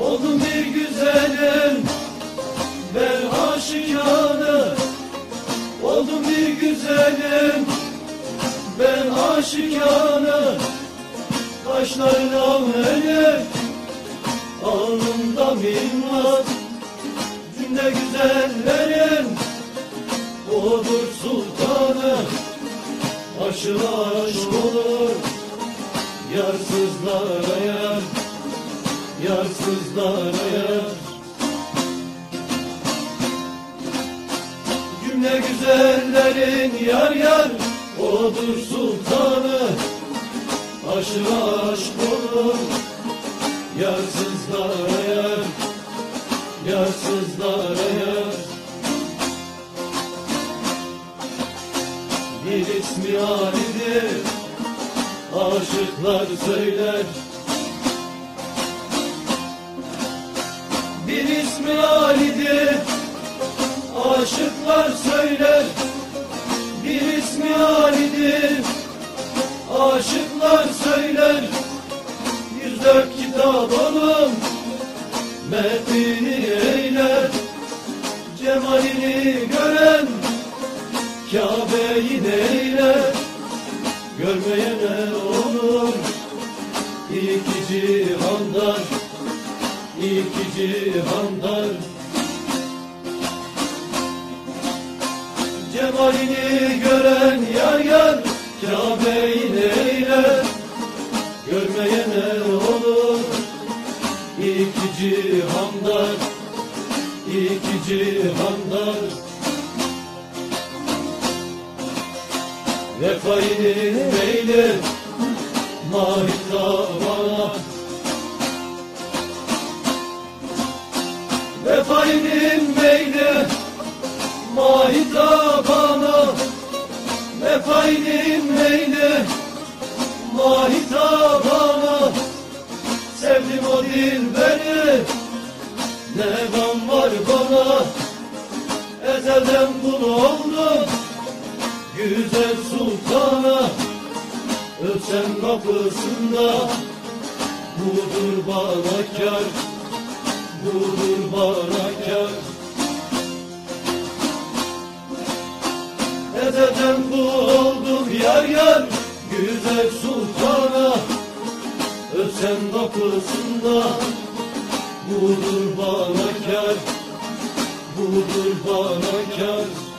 Oldum bir güzelim ben aşiyanı Oldum bir güzelim ben aşikanı Kaşlarına melek Alnımda minnak Cümle güzellerin Aşığa aşk olur Yarsızlara yar Yarsızlara yar Cümle güzellerin yar yar Odur sultanı. Aşığa aşk olur. Yarsızlara yar Yarsızlara yar Bir ismi Ali'dir Aşıklar söyler. Bir ismi Ali'dir Aşıklar söyler. Bir ismi Ali'dir Aşıklar söyler. Yüz dört kitap onun Metnini eyler. Cemalini gören Kabe'yi neyler Görmeyene olur. İki cihandar İki cihandar Cemalini gören yar yar Kabe'yi neyler Görmeyene olur? İki cihandar İki cihandar Mahita bana. Vefainin meyli Mahita bana. Vefainin meyli Mahita bana. Sevdim o dilberi Ne gam var bana. Ezelden kul oldum Güzel sultana Öpsem kapısında Budur bana kar Budur bana kar. Ezelden kul oldum yar yar Güzel sultana Öpsem kapısında Budur bana kar Budur bana kar